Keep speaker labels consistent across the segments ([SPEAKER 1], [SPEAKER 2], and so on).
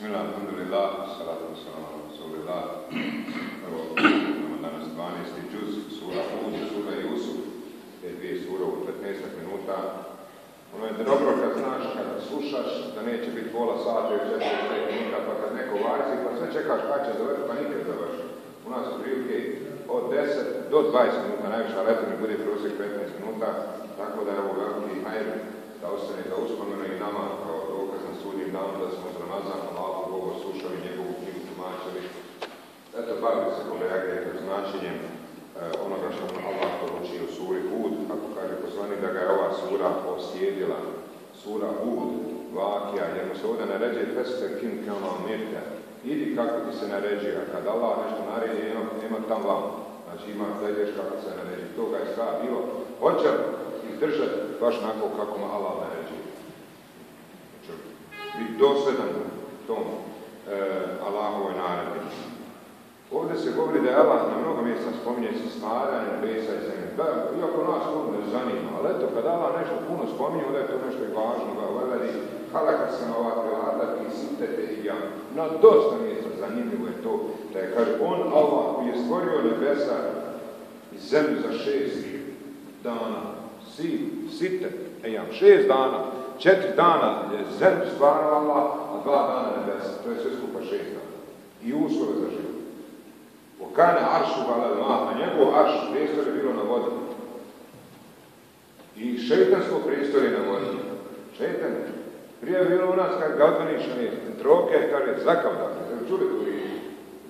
[SPEAKER 1] Bismillah, alhamdulillah, salatu wassalamu ala rasulillah. Evo, imamo danas 12. džuz, sura Hud, sura Jusuf, te dvije sura u 15 minuta. Ono je dobro kad znaš, kad slušaš, da neće biti pola sata ili 45 minuta, pa kad neko varzi, pa sve čekaš kad će završiti, pa nikad završi. U nas je prilike od 10 do 20 minuta, najviša leta mi bude prosjek 15 minuta, tako da je ovo veliki hajr da ostane da uspomenu i nama kao sudnjim danu da smo za Ramazan Allahu Bogu slušali njegovu knjigu tumačili. Eto, bavili se kolege značenjem e, onoga što nam Allah poruči u suri Hud, kako kaže poslani da ga je ova sura oslijedila. Sura Hud, vakija, jer mu se ovdje naređuje feste kim kao mirte. Idi kako ti se naređuje, a kad Allah nešto naredi, nema, nema tam vam. Znači ima ideš kako se naređuje. Toga je strah bilo. Hoće izdržati baš onako kako mu Allah naređuje. Biti dosljedan tom e, Allahovoj naredbi. Ovdje se govori da je Allah na mnogo mjesta spominje se stvaranje nebesa i zemlje. Da, iako nas to ne zanima, ali eto, kad Allah nešto puno spominje, onda je to nešto i važno da veledi halaka sam ova prelada i sitete i ja. Na dosta mjesta zanimljivo je to da je, kaže, on Allah koji je stvorio nebesa i zemlju za šest dana, si, site, ejam, šest dana, četiri dana je zemlju stvarao Allah, a dva dana nebesa, to je sve skupa šest dana. I uslove za život. Okane aršu a njegov arš prijestol je bilo na vodi. I šeitansko prijestol je na vodi. Šeitan. Prije je bilo u nas kad ga odvaniš troke, kaže zakavda. Znači, čuli tu i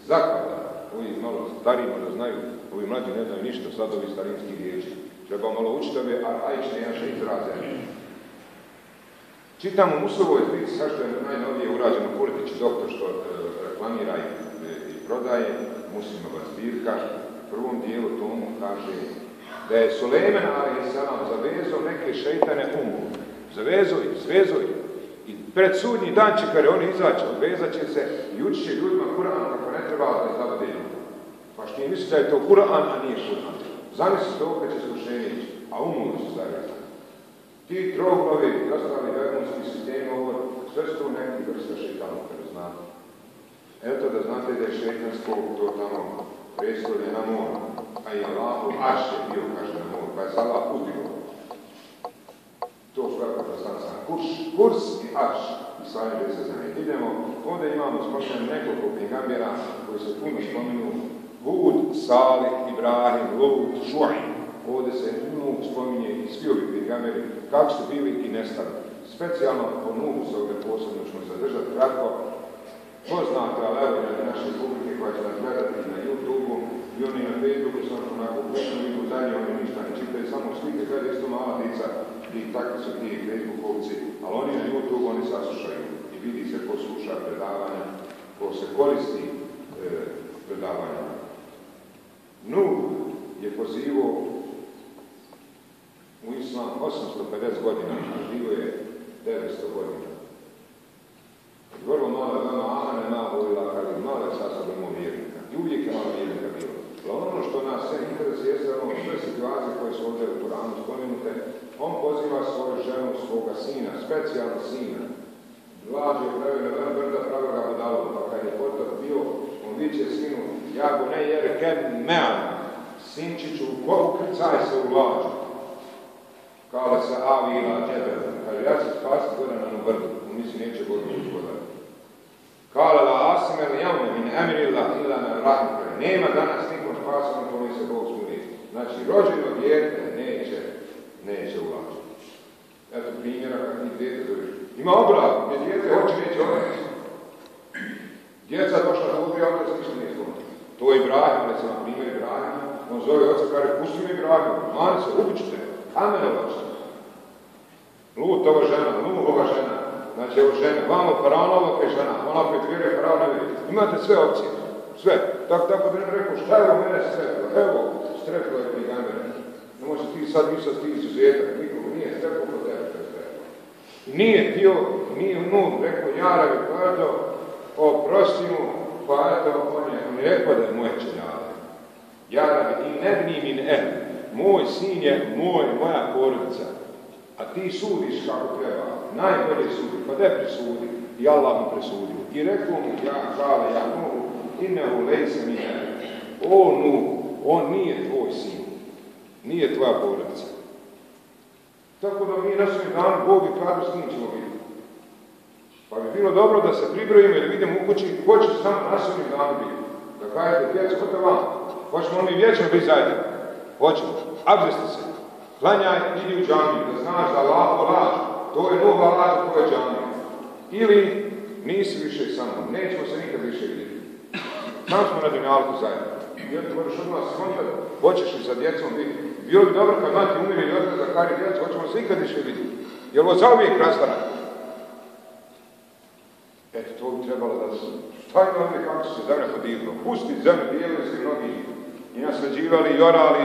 [SPEAKER 1] zakavda. Ovi malo stariji možda znaju, ovi mlađi ne znaju ništa, sad ovi starinski riječi. Treba malo učiti ove arhaične naše izraze. Čitamo u Musovoj zbici, sad što je najnovije urađeno Kurtić, doktor što e, reklamira i, i prodaje, muslimova zbirka, u prvom dijelu tomu kaže da je Sulemen a.s. zavezao neke šeitane umu. Zavezao ih, zvezao ih. I pred sudnji dan će, kada oni izaći, odvezat će se i učit će ljudima Kur'an kako ne treba da zavode Pa što misli da je to Kur'an, a nije Kur'an. Zamisli to kad će a umno su zavezani. Ti troglovi i ostali vermonski sistemi, ovo, sve su neki vrsta šeitana, kada znate. Eto da znate da je šetansko to tamo predstavlje na moru, a i Allahu aš je bio, kaže na moru, pa je Allah udio. To su kako da znam sam. Kurs, kurs i aš. I sami da se znaju. Idemo, ovdje imamo spomenuo nekoliko pingambera koji se puno spomenu. Hud, Salih, Ibrahim, Lut, Šuaj. Ovdje se Nuh spominje i svi ovi pingamberi, kako su bili i nestali. Specijalno po Nuhu se ovdje posebno ćemo zadržati kratko, poznata levina naše publike koja će nas gledati na YouTube-u i oni na Facebooku sam onako puno vidu dalje, oni ništa ne čitaju, samo slike, gleda isto mala dica i takvi su ti Facebookovci, ali oni na YouTube oni saslušaju i vidi se ko sluša predavanja, ko se koristi e, predavanja. Nuh je pozivo u Islam 850 godina, a živo je 900 godina. Vrlo malo je vama amane ma volila kada je sa sobom vjernika. I uvijek je malo vjernika bilo. Ali ono što nas sve interesuje jeste ono sve situacije koje su ovdje u Kuranu spomenute, on poziva svoju ženu, svoga sina, specijalno sina. Vlađe je pravio na brda, pravio ga budalom, pa kad je potop bio, on viće sinu, ja go ne jere kem mean, sinčiću, ukrcaj se u vlađu. Kale se avila tebe, kaže ja se spasiti gore na brdu, on misli neće godinu izgodati. Kale la asimel javne min emirila ila na rahim. Nema danas nikom spasom kome se Bog smiri. Znači, rođeno dijete neće, neće ulažiti. Eto primjera kako ti dijete zove. Ima obrat, gdje dijete hoće, neće odreći. Djeca došla da ubije, otac ništa nije zgodno. To je Ibrahim, recimo, primjer Ibrahim. On zove oca, kaže, pusti mi Ibrahim, mani se, ubićete, kamenovat ćete. Lut ova žena, Nuh ova žena, Znači, evo žene, vamo faraonova je žena, ona opet vjeruje faraonovi. Imate sve opcije, sve. Tako, tako da ne rekao, šta je u mene strepilo? Evo, strepilo je ti gamere. Ne može ti sad misla ti izuzetak, nikog nije strepilo kod tebe je. Nije htio, nije nu, rekao, jaravi, pa eto, oprosti mu, pa eto, on je, on je rekao da je moje čeljale. Jaravi, i ne bni min en, moj sin je moj, moja porodica. A ti sudiš kako treba, najbolje sudi, pa de presudi. i Allah mu presudio. I rekao mu, ja, hvala, ja, Nuhu, innehu lejse mine. O Nuhu, on nije tvoj sin, nije tvoja porodica. Tako da mi na svojim Bog je kada s njim ćemo biti. Pa bi bilo dobro da se pribrojimo i da vidimo u kući ko će samo na danu biti. Da kažete, djeca, hote vam, hoćemo mi vječno biti zajedno. Hoćemo. Abzesti se. Klanjaj, idi u džamiju, da znaš da Allah laž. To je nova laž, to je džamija. Ili nisi više sa mnom, nećemo se nikad više vidjeti. Samo smo na dunjalku zajedno. I onda moraš odmah skontati, hoćeš li sa djecom biti. Bilo bi dobro kad mati umire i otac za kari djecu, hoćemo se ikad više vidjeti. Jer ovo zauvijek rastanak. Eto, to bi trebalo da se... Šta je ovdje kako se zemlja podivno? Pusti zemlju, dijelili se mnogi i naslađivali, i orali,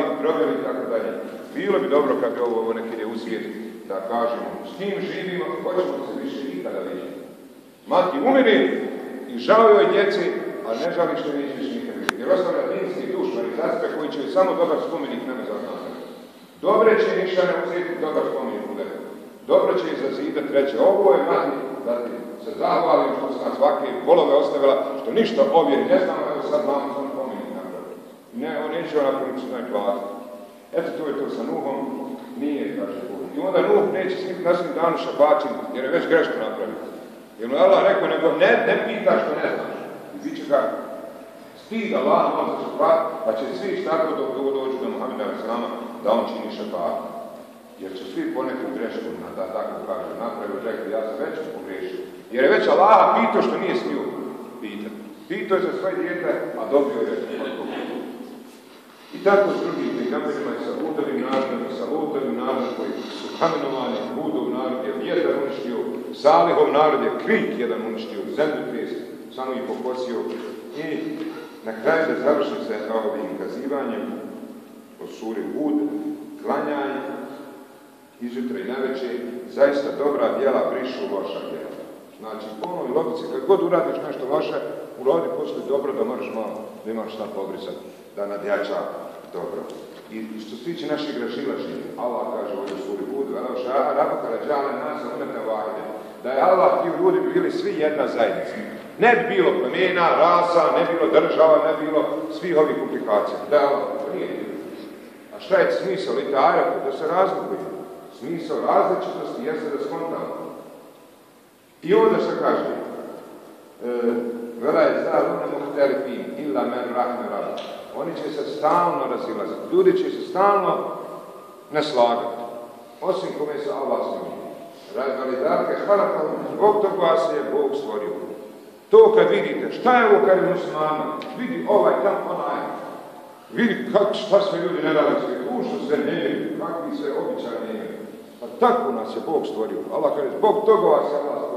[SPEAKER 1] i tako dalje. Bilo bi dobro kad bi ovo, ovo neki je uzvijet da kažemo s kim živimo, hoćemo se više nikada vidjeti. Mati umiri i žao joj djeci, a ne žali što neće više nikada vidjeti. Jer ostavlja dinski duš, manifestacija koji će samo dobar spomenik nebe zaznati. Dobre će ništa ne uzeti, dobar spomenik bude. Dobro će izazidati, reći, ovo je mati, da ti se zahvalim što sam svake volove ostavila, što ništa ovdje ne znam, evo sad napraviti. Ne, on neće ona napraviti što platiti. Eto, to je to sa Nuhom, nije, kaže. I onda Nuh neće snimiti na svim danu šabačin, jer je već grešku napravio. Jer mu je Allah rekao, nego ne, ne pita što ne znaš. I bit će kako? Stid Allah može za šabat, pa će svi tako dok dođu do Muhammeda Islama, da on čini šabat. Jer će svi poneku grešku, da tako kaže, napravio, rekli, ja sam već pogriješio. Jer je već Allah pitao što nije smio pitati. Pitao je za svoje dijete, a dobio je i tako s drugim pegamerima i sa Hudovim narodom i sa Lutovim narodom koji su kamenovani, Hudov narod je vjetar uništio, Salihov narod je krik jedan uništio, zemlju samo ih pokosio. I na kraju da završim se ovim kazivanjem o suri Hud, klanjanje, izjutra i naveče, zaista dobra djela brišu loša djela. Znači, po onoj logici, kad god uradiš nešto loše, urodi poslije dobro da moraš malo, da imaš šta pobrisati, da nadjača dobro. I što se tiče naših grašilaženja, Allah kaže u ovoj suri Hud, rabaka rađale nas umete vahide, da je Allah ti ljudi bi bili svi jedna zajednica. Ne bi bilo plemena, rasa, ne bi bilo država, ne bi bilo svih ovih komplikacija. Da je Allah, to nije A šta je smisao litara? Da se razlikuje. Smisao različitosti jeste da skontamo. I onda što kaže? E, Vela je zalune muhtelifin, illa men rahme rabbi. Oni će se stalno razilaziti. Ljudi će se stalno neslagati. Osim kome se Allah. Razvali darke, hvala zbog toga se je Bog stvorio. To kad vidite, šta je ovo kad je muslimana? Vidi ovaj, tam, onaj. Vidi kak, šta sve ljudi ne rade sve, ušto se ne kakvi se običaj ne Pa tako nas je Bog stvorio. Allah kaže, zbog toga vas je Allah stvorio.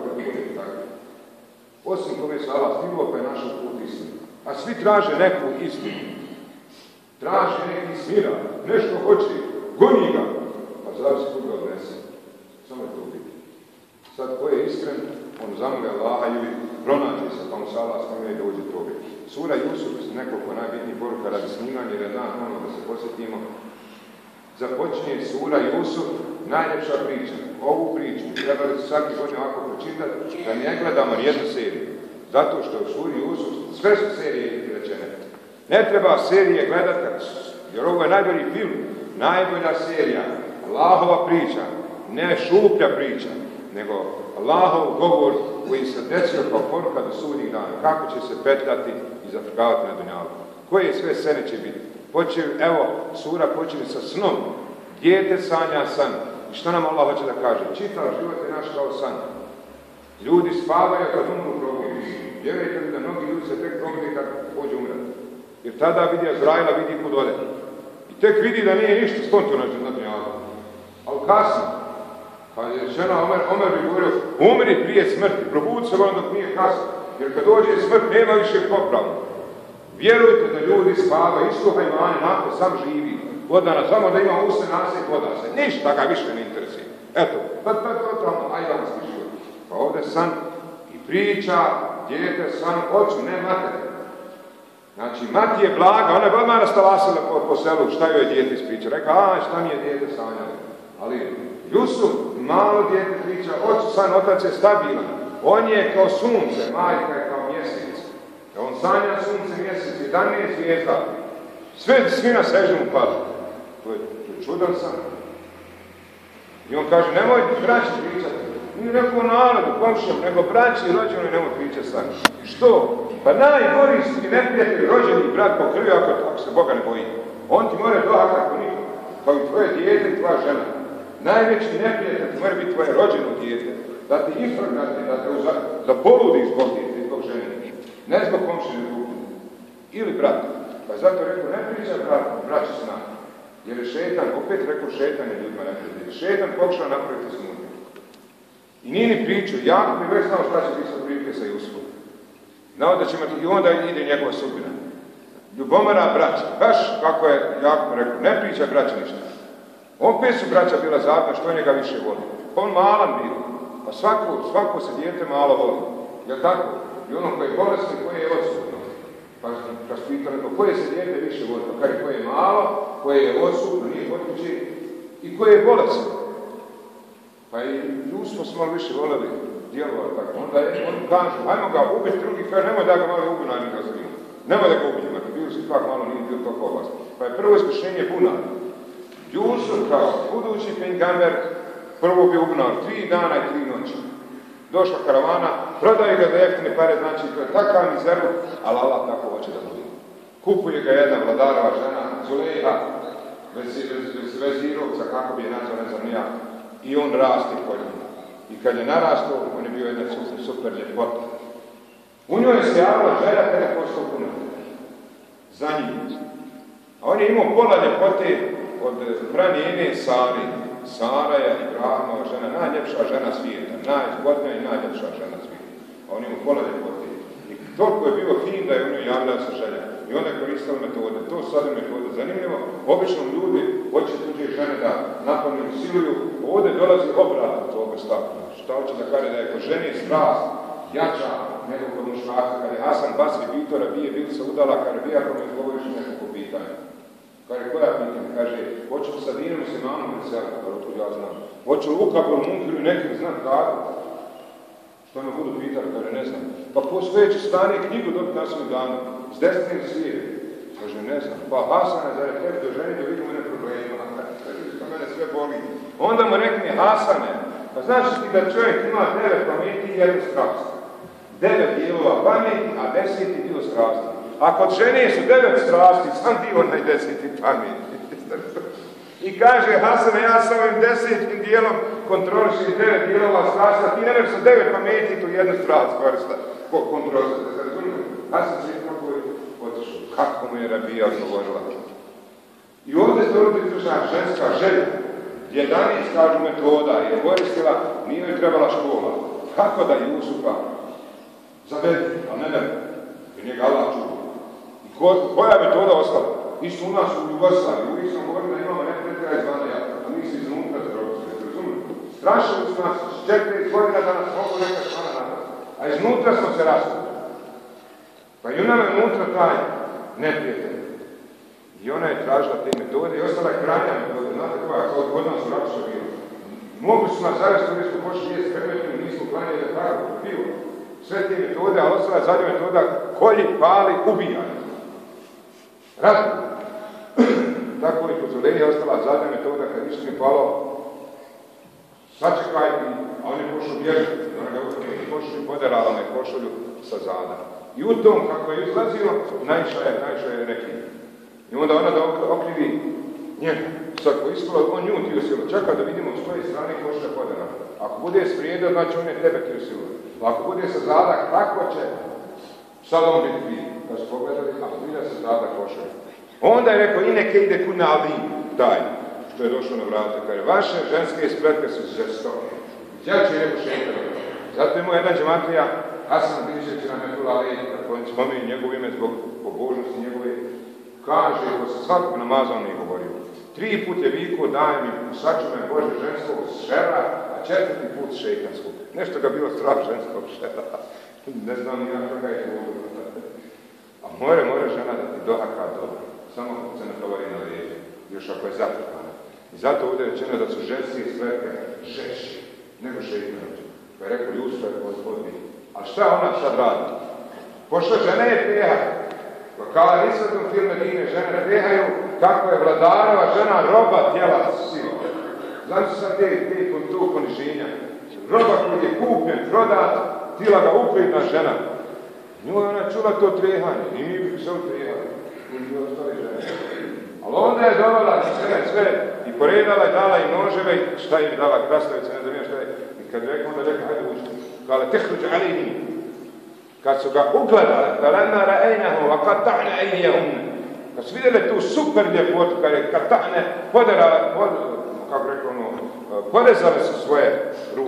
[SPEAKER 1] Osim kome se Allah stvorio, pa je našo put istinu. A svi traže neku istinu. Traži neki smira, nešto hoće, goni ga, pa zavisi kod ga odnese. Samo je to biti. Sad, ko je iskren, on zamolja Allaha ili pronađe se, pa mu sa Allah spomenuje da uđe toga. Sura Jusuf, nekoliko najbitnijih poruka radi snimanja, jer je dan ono da se posjetimo. Započinje Sura Jusuf, najljepša priča. Ovu priču trebali svaki godin ovako pročitati, da ne gledamo jednu seriju. Zato što u Suri Jusuf sve su serije rečene. Ne treba serije gledati, jer ovo je najbolji film, najbolja serija, Allahova priča, ne šuplja priča, nego Allahov govor koji se desio kao poruka do sudnjih dana, kako će se petljati i zafrkavati na dunjalu. Koje sve scene će biti? Evo, sura počinje sa snom. Dijete sanja san. I što nam Allah hoće da kaže? Čitav život je naš kao san. Ljudi spavaju kad umru probudi. Vjerujte mi da mnogi ljudi se tek probudi kad pođe umrati. Jer tada vidi Azraila, vidi kud ode. I tek vidi da nije ništa spontano na dunjalu. Ali kasno, pa je žena Omer, Omer bi govorio, umri prije smrti, probudi se vam dok nije kasno. Jer kad dođe smrt, nema više popravno. Vjerujte da ljudi spavaju, isto hajmani, nakon sam živi. Vodana, samo da ima usne nasjed, voda se. Ništa ga više ne interesuje. Eto, pa to je totalno ajvanski život. Pa ovdje san i priča, djete, san, oču, ne mater. Znači, mati je blaga, ona je odmah nastalasila po, po selu, šta joj je djete ispriča. Reka, a, šta mi je djete sanjalo. Ali Jusuf, malo djete priča, oč, san, otac je stabilan. On je kao sunce, majka je kao mjesec. On sanja sunce, mjesec, 11 zvijezda. Sve, svi na sežu mu padu. To je, to čudan san. I on kaže, nemoj braći pričati. Nije rekao narodu, komšijom, nego braći i rođeni nemoj pričati san. Što? Pa najgori ti neprijatelj, rođeni brat po krvi, ako, se Boga ne boji. On ti mora dohat ako niko. Kao i tvoje dijete i tvoja žena. Najveći neprijatelj mora biti tvoje rođeno dijete. Da ti ifragate, da te za, da poludi zbog dijete, zbog žene. Ne zbog komšine drugu. Ili brata. Pa zato rekao, ne priča brat, braći s nama. Jer je šetan, opet rekao šetan je ljudima neprijatelj. Šetan pokušao napraviti smutnju. I nije ni pričao, jako bi već znao šta će biti sa prilike sa Jusufom. Znao da će imati, i onda ide njegova sudbina. Ljubomara braća, baš kako je jako rekao, ne priča braća ništa. Opet su braća bila zadna, što njega više voli. Pa on malan bio, pa svako, svako se dijete malo voli. Jel tako? I ono koje je bolesno, koje je odsutno. Pa, pa su pitali, pa koje se dijete više voli? Pa kaže, koje je malo, koje je odsutno, nije potiče, i koje je bolesno. Pa i ljudstvo smo malo više voljeli djelovati tako. Onda je, on kaže, hajmo ga ubiti, drugi kaže, nemoj da ga malo ubi na njega zbiju. Nemoj da ga ubijemo, jer bili su ipak malo nije bilo toliko opasno. Pa je prvo iskušenje bunar. Jusuf kao budući pengamber prvo bi ubnar tri dana i tri noći. Došla karavana, prodaje ga za jeftine pare, znači to je takav mizeru, ali Allah tako hoće da bude. Kupuje ga jedna vladarova žena, bez vezirovca, kako bi je nazvao, ne znam ja, i on raste kod njega. I kad je narastao, on je bio jedna super, super ljepota. U njoj se javila žena kada je postao puno. Za njim. A on je imao pola ljepote od pranijene Sari. Sara je Ibrahimova žena, najljepša žena svijeta, najzgodnija i najljepša žena svijeta. A on imao pola ljepote. I toliko je bio fin da je on joj javljao sa želja. I onda je koristila metode. To su sada metode. Zanimljivo, obično ljudi hoće tuđe žene da napadnu siluju. Ovdje dolazi obratno toga stavka. Šta hoće da kaže da je kod žene strast jača nego kod muškarca. Kad je Hasan Basri pitao Rabije, bili se udala, kaže, vi ako mi odgovoriš nekako pitanje. Kaže, koja pitanje? Kaže, hoće li sa dinom se mamom preseliti, pa otkud ja znam. Hoće li Luka kod munkiru nekim znat kako? Što me budu pitali, kaže, ne znam. Pa postoje će stane knjigu dobiti na svoj danu, s desnim svijem. Kaže, ne znam. Pa Hasane, zar je tebi do ženi da vidimo ne problema? Kaže, što mene sve boli. Onda mu rekne, Hasane, pa znaš ti da čovjek ima devet pameti i jednu strast. Devet dijelova pameti, a deseti dio strasti. A kod žene su devet strasti, sam dio onaj deseti pameti. I kaže Hasan, ja sam ovim desetim dijelom kontrolišim devet dijelova strasta, ti ne sa devet pameti tu jednu strast korista, kontrolisati. Hasan se kako je otišao, kako mu je rabija odgovorila. I ovdje se izvršna ženska želja. 11 kažu metoda je koristila, nije joj trebala škola. Kako da Jusufa zavede, a ne ne, njega Allah ko, koja metoda ostala? Isto u nas u Jugoslaviji, uvijek sam govorio da imamo neke treba izvana a mi se iznutra zdravstvo, razumili? Strašili su nas 40 godina da nas mogu neka stana nadat. A iznutra smo se rasli. Pa i ona je unutra taj neprijatelj. I ona je tražila te metode i ostala je krajnja metoda. Znate koja, kao kod nas u Rapsu bilo. Mogli su nas zavesti, mi smo pošli jesti krmetu, nismo klanjali da tako bilo. Sve te metode, ali ostala je zadnja metoda kolji, pali, ubijaj. Rat. tako i je ostala zadnja metoda kad ništa mi palo. Sačekaj i, a on je pošao bježati. Ona ga pošli poderala me košulju sa zada. I u tom kako je izlazio, najša je, najša je neki. I onda ona da okrivi njega. Sad ko iskolo, on nju ti usilo. Čeka da vidimo s koje strane koša podana. Ako bude sprijedio, znači on je tebe ti usilo. Ako bude sa zada, kako će sad on biti prije? Da su pogledali, ako zbilja sa zada koša. Onda je rekao, i neke ide kuna ali taj, što je došlo na vrata. Kaže, vaše ženske spletke su žestoke. Ja ću je šeitano. Zato je moj jedan džematlija, Hasan Bišeć nam je tu ali, kako on spominje njegov ime zbog pobožnosti njegove, kaže, ko se svakog namaza on govorio. Tri put je viku, daj mi, sačuvaj Bože ženskog šera, a četvrti put šeitanskog. Nešto ga bilo strah ženskog šera. Ne znam ja koga je to A more, more žena da ti dohaka dobro. Samo se ne tovari na lijeđe. Još ako je zatrpana. I zato ovdje je rečeno da su ženske svetke žešće nego šeitanoće. Pa je rekao, Jusuf je gospodin. A šta ona sad radi? Pošto žene je teha. Pa kao nisvetom filme Dine, žene tehaju kako je vladarova žena roba tijela sila. Znači sad te, te tu poniženja. Roba koji je kupljen, prodat, htjela ga ukojna žena. Nju je ona čula to trehanje, i mi bi se utrehali. Ali onda je dovela sve, sve, i poredala je, dala i noževe, i šta im dala, krastavice, ne znam šta je. I kad rekao, onda rekao, hajde uđi. Kala ali alihi. Kad su ga ugledali, falanna ra'ajnahu, a kad ta'na ejnijahumne. Kad su vidjeli tu super ljepotu, kad je kad ta'ne, poderala, kako rekao ono, eh, su svoje ruke.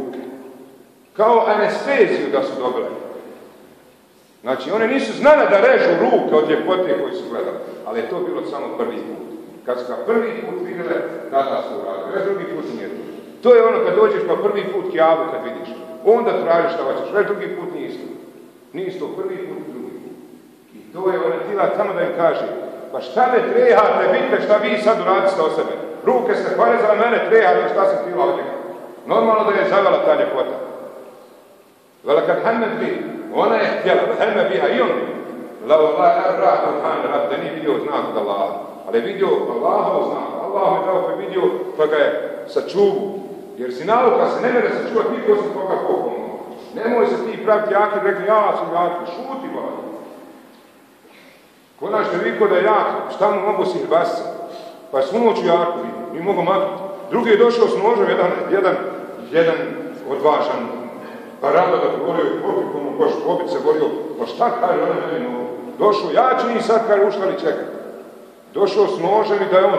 [SPEAKER 1] Kao anesteziju da su dobili. Znači, one nisu znale da režu ruke od ljepote koji su gledali, ali je to bilo samo prvi put. Kad su ga prvi put vidjeli, tada su uradili. Već drugi put nije to. To je ono kad dođeš pa prvi put kjavu kad vidiš. Onda tražiš šta hoćeš. Već drugi put nije isto. Nije isto prvi put, drugi put. I to je ona tila tamo da im kaže, pa šta me trehate, vidite šta vi sad uradite o sebe. Ruke ste porezali mene, trehate, šta sam htjela od njega. Normalno da je zavela ta ljepota. Vela kad Hamed bi, ona je htjela, heme biha i on La Allah arra rad, da nije vidio znak od Allaha. Ali je vidio Allahov znak. Allah je dao vidio, pa ga je sačuvu. Jer si nauka se ne mere sačuvati niko se koga pohvalno. Nemoj se ti praviti jaki, rekli ja sam jaki, šuti vaj. Konač te viko da je jaki, šta mu mogu si basca? Pa svu noću jako vidio, mi mogu maknuti. Drugi je došao s nožom, jedan, jedan, jedan odvažan pa rado da govorio, koliko mu baš pobit se govorio, pa šta kaže on meni? Došao, ja ću njih sad kaj uštali čekati. Došao s nožem i da je on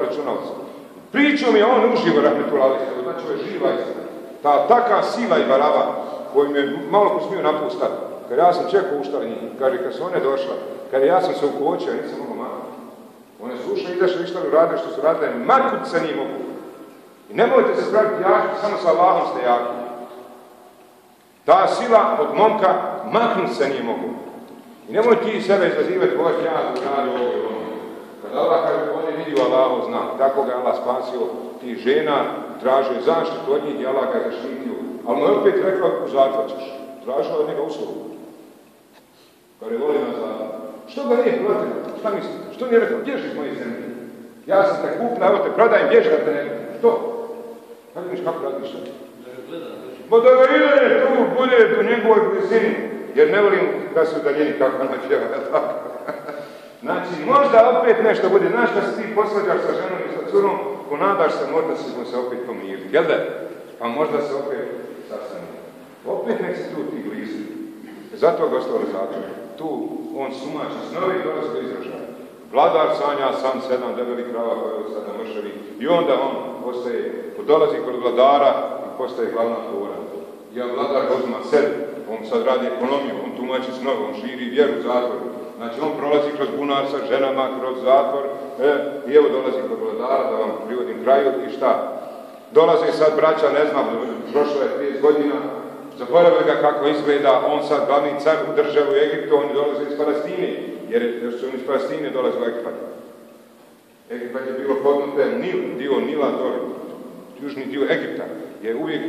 [SPEAKER 1] računao se. Pričao mi je on uživo rahmetulali, znači je živa istina. Ta taka sila i barava koju mi je malo ko smio napustati. Kad ja sam čekao uštali njih, kaže kad su one došla, kad ja sam se ukočio, ja nisam mogo maknuti. One su ušle, izašle, ištali, radili što su radile, maknuti se nije mogu. I nemojte se spraviti jaki, samo sa Allahom ste jaki. Ta sila od momka maknut se nije mogu. I nemoj ti sebe izazivati, ovo ja radi ovo i ono. Kad Allah kaže, on je vidio Allahov znak, tako ga Allah spasio, ti žena traže zaštitu od njih i Allah ga zaštitio. Ali mu je opet rekao, u zatvor ćeš. Tražila od njega uslovu. Kad je voli nazad. Što ga nije protiv? Šta mislite? Što nije rekao, bježi iz moje zemlje? Ja sam te kupna, evo te prodajem, bježi da te ne Što? Kako miš kako razmišljati? Pa da ga ide tu, bude u njegovoj blizini, jer ne volim da su daljini kako ona pjeva, tako? Znači, možda opet nešto bude, znaš da se ti posvađaš sa ženom i sa curom, ponadaš se, možda ćemo se opet pomiriti, jel da? Pa možda se opet sastane. Opet nek se tu ti blizu. Zato ga ostalo zato. Tu on sumači snovi i dolazi do izražaja. Vladar sanja sam sedam debeli krava koje od sada mršavi i onda on ostaje, dolazi kod vladara postaje glavna tvora. Ja vladar uzma sebi, on sad radi ekonomiju, on tumači snove, on širi vjeru u zatvoru. Znači on prolazi kroz bunar sa ženama, kroz zatvor, e, i evo dolazi kod vladara, da vam privodim kraju i šta? Dolaze sad braća, ne znam, prošlo je 30 godina, zaboravili ga kako izgleda, on sad glavni car u državu Egiptu, oni dolaze iz Palestine, jer, su oni iz Palestine dolaze u Egipat. Egipat je bilo podnuté Nil, dio Nila dole, južni dio Egipta, je uvijek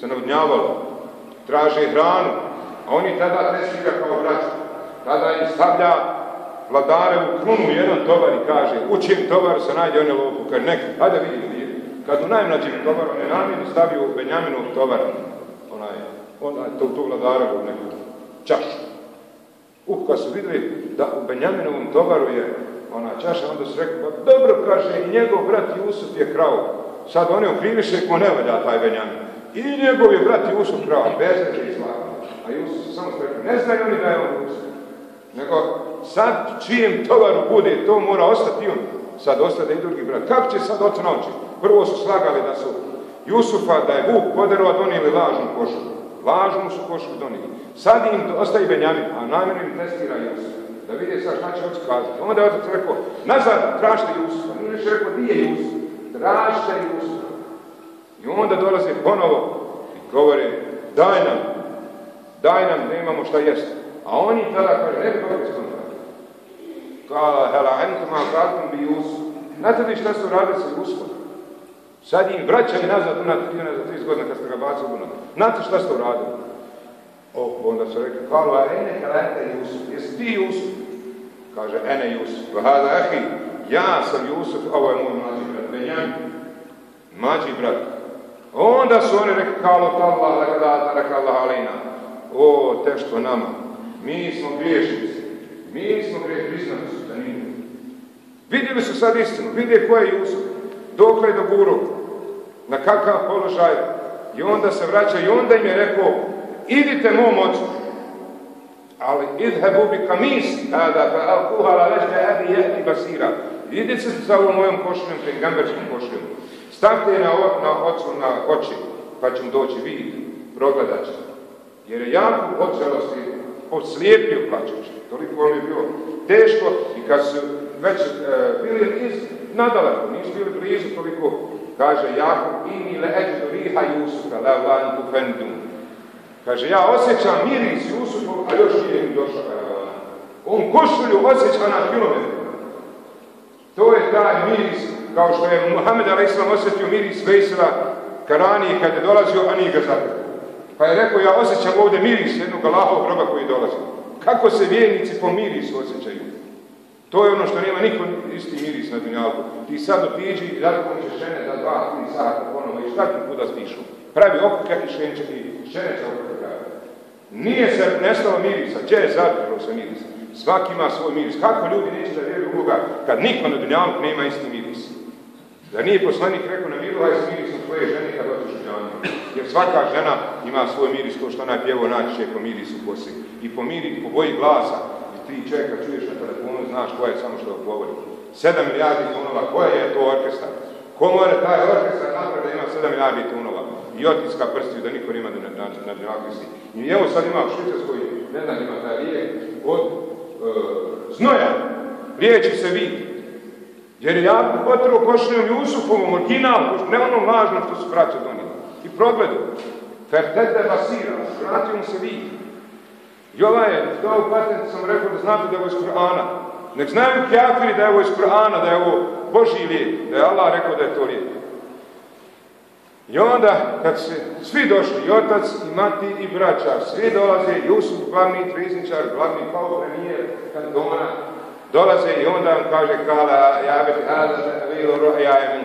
[SPEAKER 1] se navodnjavalo, traže hranu, a oni tada testira kao braća. Tada im stavlja vladare u krunu jedan tovar i kaže, u čijem tovaru se najde one lopu, kaže neki, hajde vidimo gdje. Kad u najmlađim tovaru ne namjenu stavio Benjaminov tovar, onaj, onaj, to, to vladara u neku čašu. Uh, kad su vidjeli da u Benjaminovom tovaru je ona čaša, onda su rekli, pa dobro kaže, i njegov brat Jusuf je krao. Sad oni okriviše ko ne valja taj Benjamin. I njegov je brat Jusuf krao, bez izlaka. A Jusuf samo rekli, ne znaju oni da je on. Nego sad čijem tovaru bude, to mora ostati on. Sad ostade i drugi brat. Kako će sad oći naučiti? Prvo su slagali da su Jusufa, da je Vuk poderova donijeli lažnu košulju. Lažnu su košulju donijeli. Sad im ostaje Benjamin, a namjerno im testira Jusuf. Da vide sad šta će oci kazati. Onda je otac rekao, nazad tražite Jusufa. Nije rekao, di je Jusuf? Tražite Jusufa. I onda dolaze ponovo i govore, daj nam, daj nam, nemamo šta jesti. A oni tada kaže, ne bi dobro iskontali. Kala, hela, entuma, kaltum bi Jusuf. Znate li šta su radili sa Jusufom?
[SPEAKER 2] Sad im vraćaju nazad, unad, za 30 godina kad ste ga bacili u bunar. Znate šta ste uradili? O, onda su rekli, kalu, a ene kalete Jusuf, jesi ti Jusuf? Kaže, ene Jusuf, vahada ahi, ja sam Jusuf, ovo je moj mlađi Benjamin, mlađi brat. Onda su oni rekli, lekadata, rekla Allah alina, o, tešto nama, mi smo griješnici, mi smo griješnici, priznali su da nije. Vidjeli su sad istinu, vidje ko je Jusuf, dokle je do guru, na kakav položaj, i onda se vraća i onda im je rekao, idite mom ocu, ali idhebu bi kamis, tada, pa al kuhala vežne edi jehti basira. Idite sa ovom mojom košuljom, gamberskim košuljom. Stavite je na, na ocu na oči, pa će mu doći vid, progledat će. Jer je jako od celosti oslijepio plaćajući. Toliko on je bilo teško i kad su već e, bili iz nadaleko, nisu bili blizu toliko, kaže Jakub, inni le eđu riha Jusufa, le lan tu fendum. Kaže, ja osjećam miris Jusufov, a još nije mi došao. On košulju osjeća na kilometru. To je taj miris, kao što je Muhammed a.s. osjetio miris Vejsela Karanije kad je dolazio, a nije ga zapetio. Pa je rekao, ja osjećam ovdje miris jednog Allahovog groba koji dolazi. Kako se vjernici po mirisu osjećaju? To je ono što nema niko isti miris na dunjalku. Ti sad otiđi i će žene za dva, tri sata ponovo i šta ti kuda stišu? Pravi oko kakvi šenčeki, šeneča oko Nije se nestalo mirisa, gdje je zadržao se miris? Svaki ima svoj miris. Kako ljudi neće da vjeruju u Boga kad niko na dunjalku nema isti miris? Da nije poslanik rekao na mirovaj s mirisom svoje žene kad otiš u Jer svaka žena ima svoj miris, to što ona pjevo naći će po mirisu poslije. I po miri, po boji glasa. I ti čeka, čuješ na telefonu, znaš koja je samo što govori. Sedam milijardi tonova, koja je to orkestar? Ko mora taj orkestar napraviti da ima sedam milijardi tonova? I otiska prstiju da niko nema na, na, na, I evo sad ima u Švicarskoj, ne znam, ima taj lijek od znoja. Riječi se vidi. Jer je jako potrebu košljom Jusufovom, original, ne ono lažno što su braća donijeli. I progledu. Fertete basira, vratio mu se vidi. I ovaj je, to u patentu sam rekao da znate da je ovo iz Kur'ana. Nek znaju kjafiri da je ovo iz Kur'ana, da je ovo Božji lijek, da je Allah rekao da je to lijek. I onda, kad se svi došli, i otac, i mati, i braća, svi dolaze, Jusuf, glavni trizničar, glavni kao premijer kantona, dolaze i onda on kaže, kala, ja hada, ja je.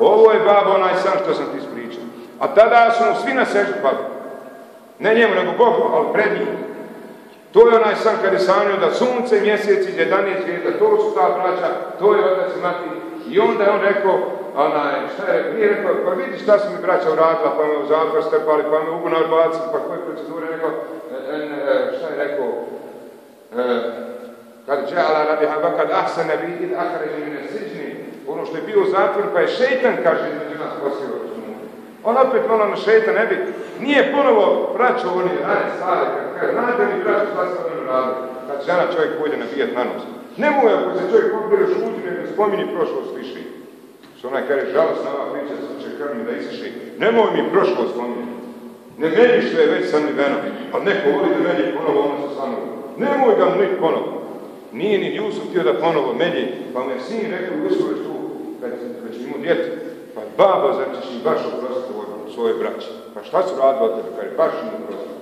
[SPEAKER 2] Ovo je babo onaj sam što sam ti ispričao. A tada su svi na sežu pali. Ne njemu, nego Bogu, ali pred njim. To je onaj san kad je sanio da sunce, mjeseci, 11 svijeta, to su ta braća, to je otac i mati. I onda je on rekao, onaj, šta je, nije rekao, pa vidi šta su mi braća uradila, pa me u zatvor strpali, pa me u bunar bacili, pa koje procedure, rekao, e, e, e, šta je rekao, kad džala radi kad ahsane bi id ahređi mine siđni, ono što je bio u zatvoru, pa je šeitan, kaže, između nas posio on opet malo na šeitan ne bi, nije ponovo braćo oni, radi stvari, kad kaže, znate mi braćo šta sam im radio, kad žena čovjek pojde nabijat na nos. Nemoj ako se čovjek pobere šuti, ne spomini prošlost više. Što onaj kaže, žalostna ova priča, će krvni da isiši. Nemoj mi prošlost spominjati. Ne meni što je već saniveno, ali neko voli da melje ponovo ono što sam Nemoj ga mlit ponovo. Nije ni Jusuf htio da ponovo melje, pa mu je sin rekao, Jusuf tu, kad, kad će imao djetu, pa babo, zar ćeš im baš oprostiti svoje braće? Pa šta su radili od tebe? Kaže, baš im oprostiti.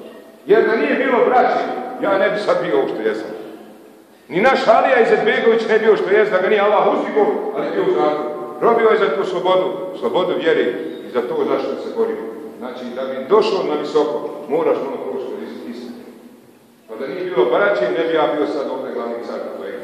[SPEAKER 2] Jer da nije bilo braće, ja ne bi sad bio ovo što jesam. Ni naš Alija Izetbegović ne bio što jest, da ga nije Allah uzdigo, ali bio u zakonu. Robio je za tu slobodu, slobodu vjeri i za to zašto se borio. Znači, da bi došao na visoko, moraš ono prošlo istinu. Pa da nije bilo braće, ne bi ja bio sad ovdje glavni car kojeg.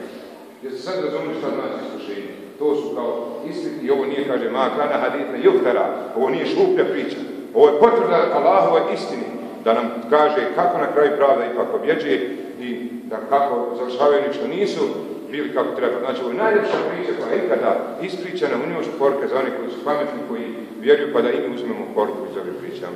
[SPEAKER 2] Jer se sad razumiju šta znači iskušenje. To su kao istini i ovo nije, kaže, ma kana haditne juhtara, ovo nije šuplja priča. Ovo je potvrda Allahove istini, da nam kaže kako na kraju pravda ipak pobjeđuje i da kako završavaju što nisu bili kako treba. Znači, ovo je najljepša priča koja je ikada ispričana, u njoj su poruke za one koji su pametni, koji vjeruju, pa da i mi uzmemo poruku iz ove priče.